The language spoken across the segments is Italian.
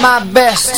my best.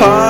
far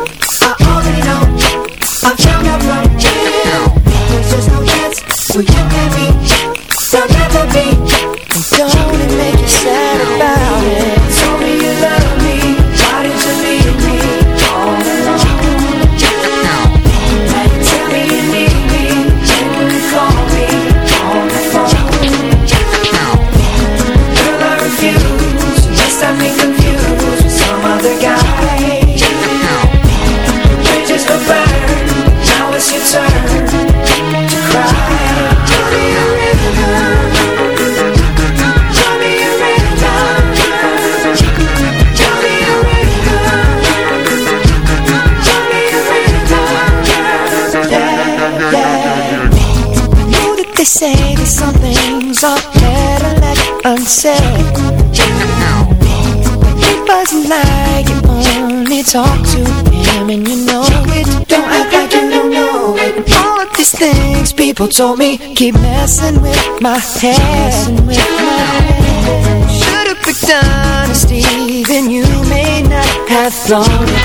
Talk to him and you know it. Don't act like you don't know it. All of these things people told me keep messing with my head. Should've picked honesty, then you may not have thrown it.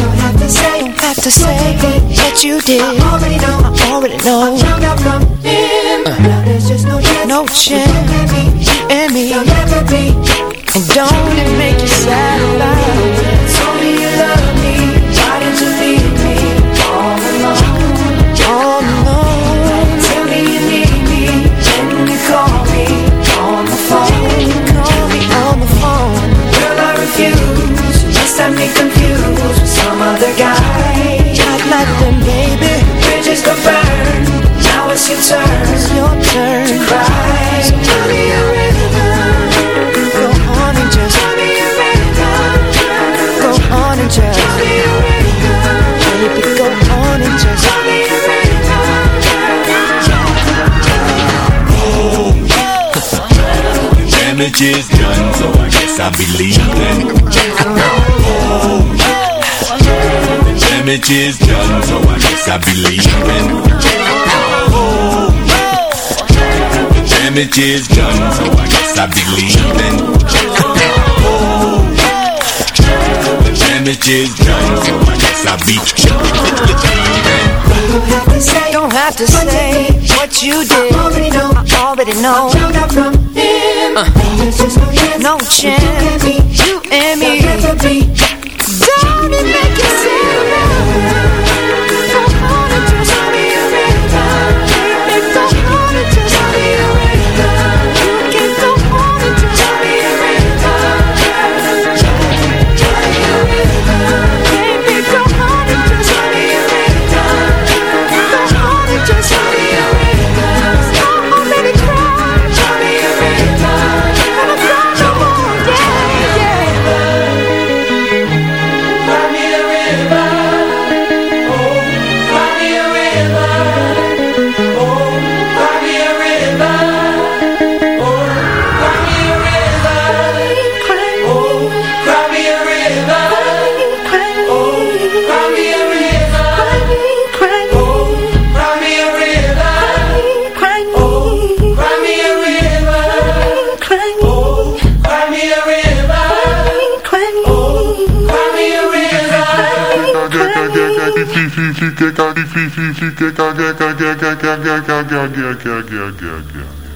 Don't have to say, don't have to say that you did. I already know, I already know. I found out from him. Uh. Now there's just no chance, no chance. You and me, there'll never be. And don't it make you sad about Damage is done, so I guess I'll be leaving. The damage is done, so I guess I'll be leaving. The damage is done, so I guess I'll be leaving. The damage is done, so I guess I'll be leaving don't have to say, have to say what you did. I already know. I already know. I found out from him. Uh. There's no chance. No chance. You and me. You and me. Don't it make you sad? It's so hard to tell me you're in love. It's so hard to tell. Gecka, Gecka, Gecka, Gecka, Gecka, Gecka, Gecka, Gecka, Gecka, Gecka,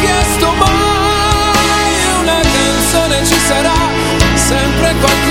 ci sarà, sempre qualcuno